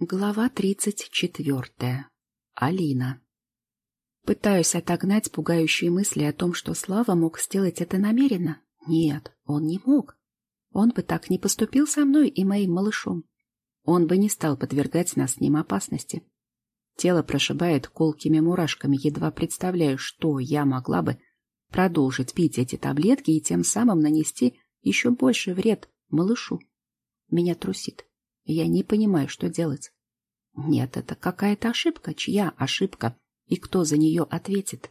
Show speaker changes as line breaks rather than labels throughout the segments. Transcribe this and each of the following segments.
Глава тридцать четвертая. Алина. Пытаюсь отогнать пугающие мысли о том, что Слава мог сделать это намеренно. Нет, он не мог. Он бы так не поступил со мной и моим малышом. Он бы не стал подвергать нас с ним опасности. Тело прошибает колкими мурашками, едва представляю, что я могла бы продолжить пить эти таблетки и тем самым нанести еще больше вред малышу. Меня трусит. Я не понимаю, что делать. Нет, это какая-то ошибка. Чья ошибка? И кто за нее ответит?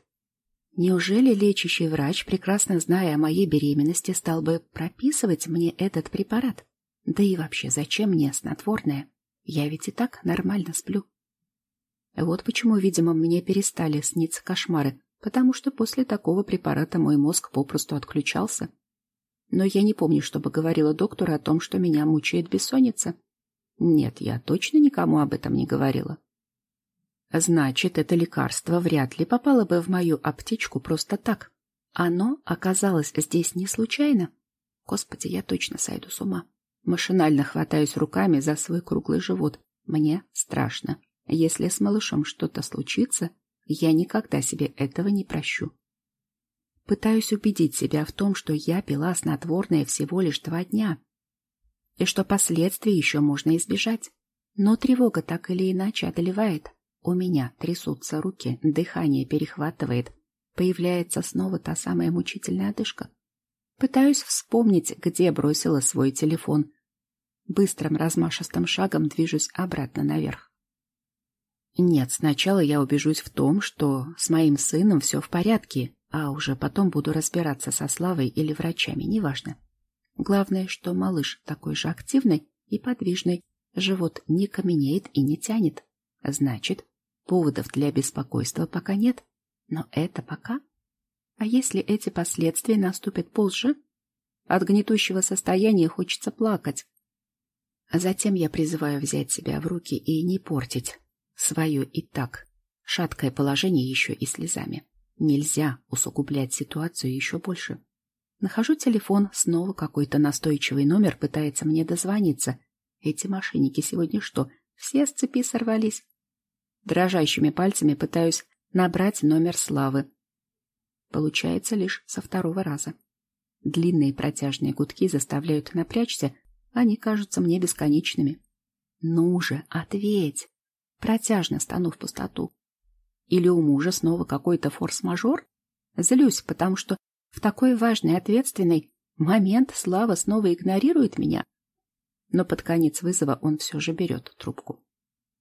Неужели лечащий врач, прекрасно зная о моей беременности, стал бы прописывать мне этот препарат? Да и вообще, зачем мне снотворное? Я ведь и так нормально сплю. Вот почему, видимо, мне перестали сниться кошмары, потому что после такого препарата мой мозг попросту отключался. Но я не помню, чтобы говорила доктору о том, что меня мучает бессонница. Нет, я точно никому об этом не говорила. Значит, это лекарство вряд ли попало бы в мою аптечку просто так. Оно оказалось здесь не случайно. Господи, я точно сойду с ума. Машинально хватаюсь руками за свой круглый живот. Мне страшно. Если с малышом что-то случится, я никогда себе этого не прощу. Пытаюсь убедить себя в том, что я пила снотворное всего лишь два дня, и что последствий еще можно избежать. Но тревога так или иначе одолевает. У меня трясутся руки, дыхание перехватывает. Появляется снова та самая мучительная одышка. Пытаюсь вспомнить, где бросила свой телефон. Быстрым размашистым шагом движусь обратно наверх. Нет, сначала я убежусь в том, что с моим сыном все в порядке, а уже потом буду разбираться со Славой или врачами, неважно. Главное, что малыш такой же активный и подвижный, живот не каменеет и не тянет. Значит, поводов для беспокойства пока нет. Но это пока. А если эти последствия наступят позже? От гнетущего состояния хочется плакать. А затем я призываю взять себя в руки и не портить свое и так шаткое положение еще и слезами. Нельзя усугублять ситуацию еще больше. Нахожу телефон, снова какой-то настойчивый номер пытается мне дозвониться. Эти мошенники сегодня что, все с цепи сорвались? Дрожащими пальцами пытаюсь набрать номер Славы. Получается лишь со второго раза. Длинные протяжные гудки заставляют напрячься, они кажутся мне бесконечными. Ну же, ответь! Протяжно стану в пустоту. Или у мужа снова какой-то форс-мажор? Злюсь, потому что в такой важный ответственный момент Слава снова игнорирует меня. Но под конец вызова он все же берет трубку.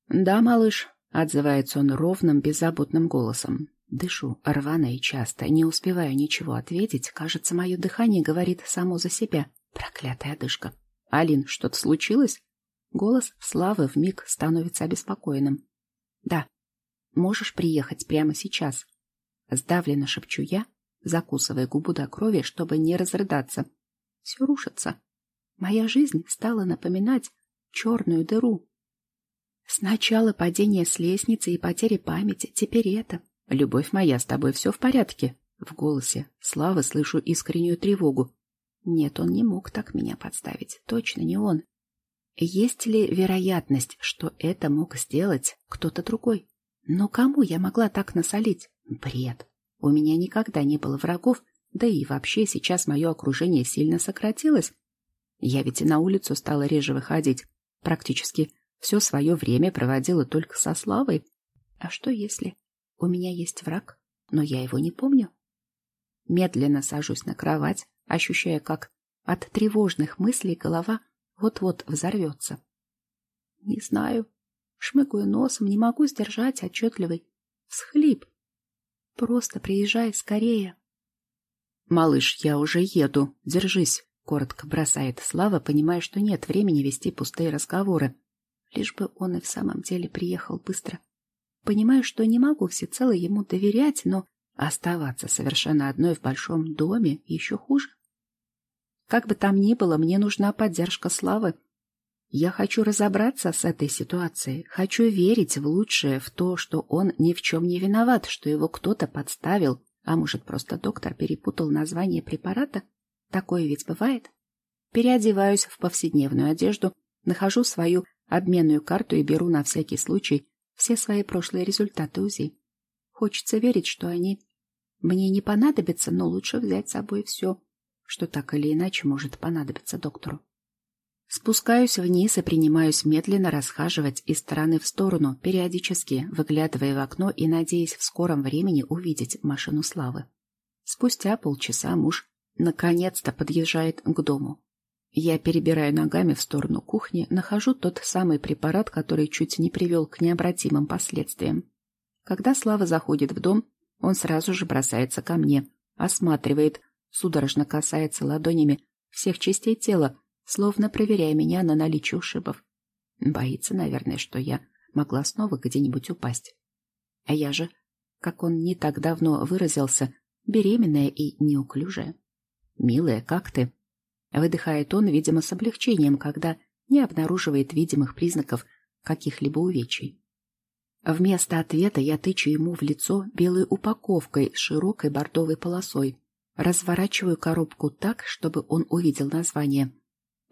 «Да, малыш», Отзывается он ровным, беззаботным голосом. Дышу рвано и часто, не успеваю ничего ответить. Кажется, мое дыхание говорит само за себя. Проклятая одышка. «Алин, что-то случилось?» Голос Славы вмиг становится обеспокоенным. «Да. Можешь приехать прямо сейчас?» Сдавленно шепчу я, закусывая губу до крови, чтобы не разрыдаться. Все рушится. Моя жизнь стала напоминать черную дыру, Сначала падение с лестницы и потеря памяти, теперь это. Любовь моя, с тобой все в порядке. В голосе Славы слышу искреннюю тревогу. Нет, он не мог так меня подставить. Точно не он. Есть ли вероятность, что это мог сделать кто-то другой? Но кому я могла так насолить? Бред. У меня никогда не было врагов, да и вообще сейчас мое окружение сильно сократилось. Я ведь и на улицу стала реже выходить. Практически все свое время проводила только со Славой. А что если у меня есть враг, но я его не помню? Медленно сажусь на кровать, ощущая, как от тревожных мыслей голова вот-вот взорвется. Не знаю. Шмыкаю носом, не могу сдержать отчетливый всхлип. Просто приезжай скорее. Малыш, я уже еду. Держись, коротко бросает Слава, понимая, что нет времени вести пустые разговоры. Лишь бы он и в самом деле приехал быстро. Понимаю, что не могу всецело ему доверять, но оставаться совершенно одной в большом доме еще хуже. Как бы там ни было, мне нужна поддержка Славы. Я хочу разобраться с этой ситуацией, хочу верить в лучшее, в то, что он ни в чем не виноват, что его кто-то подставил, а может, просто доктор перепутал название препарата. Такое ведь бывает. Переодеваюсь в повседневную одежду, нахожу свою обменную карту и беру на всякий случай все свои прошлые результаты УЗИ. Хочется верить, что они мне не понадобятся, но лучше взять с собой все, что так или иначе может понадобиться доктору. Спускаюсь вниз и принимаюсь медленно расхаживать из стороны в сторону, периодически выглядывая в окно и надеясь в скором времени увидеть машину славы. Спустя полчаса муж наконец-то подъезжает к дому. Я перебираю ногами в сторону кухни, нахожу тот самый препарат, который чуть не привел к необратимым последствиям. Когда Слава заходит в дом, он сразу же бросается ко мне, осматривает, судорожно касается ладонями всех частей тела, словно проверяя меня на наличие ушибов. Боится, наверное, что я могла снова где-нибудь упасть. А я же, как он не так давно выразился, беременная и неуклюжая. «Милая, как ты?» Выдыхает он, видимо, с облегчением, когда не обнаруживает видимых признаков каких-либо увечий. Вместо ответа я тычу ему в лицо белой упаковкой с широкой бордовой полосой. Разворачиваю коробку так, чтобы он увидел название —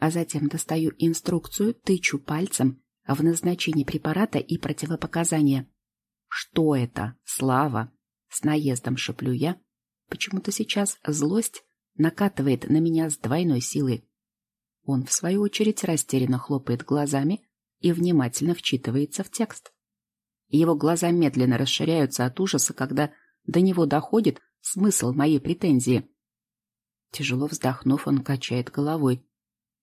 а затем достаю инструкцию, тычу пальцем в назначение препарата и противопоказания. Что это? Слава! С наездом шеплю я. Почему-то сейчас злость накатывает на меня с двойной силой. Он, в свою очередь, растерянно хлопает глазами и внимательно вчитывается в текст. Его глаза медленно расширяются от ужаса, когда до него доходит смысл моей претензии. Тяжело вздохнув, он качает головой.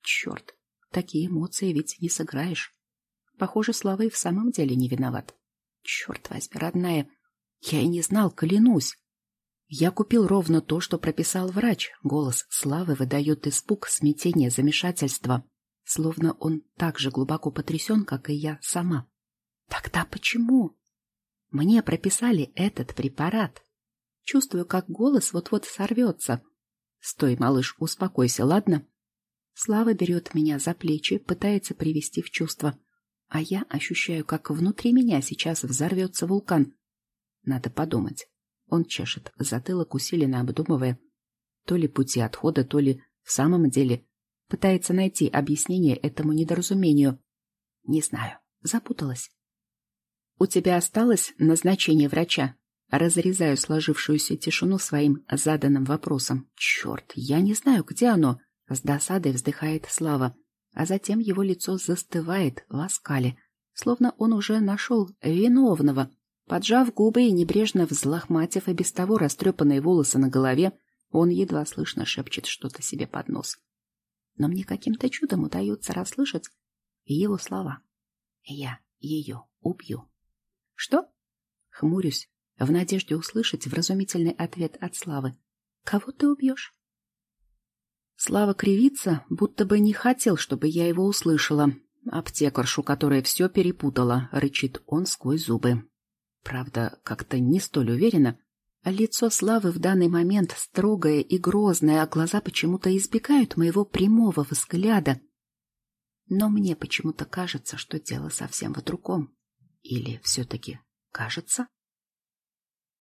Черт, такие эмоции ведь не сыграешь. Похоже, Слава и в самом деле не виноват. Черт возьми, родная, я и не знал, клянусь. Я купил ровно то, что прописал врач. Голос Славы выдает испуг, смятение, замешательство. Словно он так же глубоко потрясен, как и я сама. Тогда почему? Мне прописали этот препарат. Чувствую, как голос вот-вот сорвется. Стой, малыш, успокойся, ладно? Слава берет меня за плечи, пытается привести в чувство. А я ощущаю, как внутри меня сейчас взорвется вулкан. Надо подумать. Он чешет затылок, усиленно обдумывая то ли пути отхода, то ли в самом деле пытается найти объяснение этому недоразумению. Не знаю, запуталась. «У тебя осталось назначение врача?» Разрезаю сложившуюся тишину своим заданным вопросом. «Черт, я не знаю, где оно. С досадой вздыхает Слава, а затем его лицо застывает в оскале, словно он уже нашел виновного. Поджав губы и небрежно взлохматив и без того растрепанные волосы на голове, он едва слышно шепчет что-то себе под нос. Но мне каким-то чудом удается расслышать его слова. «Я ее убью». «Что?» Хмурюсь, в надежде услышать вразумительный ответ от Славы. «Кого ты убьешь?» Слава кривится, будто бы не хотел, чтобы я его услышала. Аптекаршу, которая все перепутала, рычит он сквозь зубы. Правда, как-то не столь уверенно. Лицо Славы в данный момент строгое и грозное, а глаза почему-то избегают моего прямого взгляда. Но мне почему-то кажется, что дело совсем в другом. Или все-таки кажется?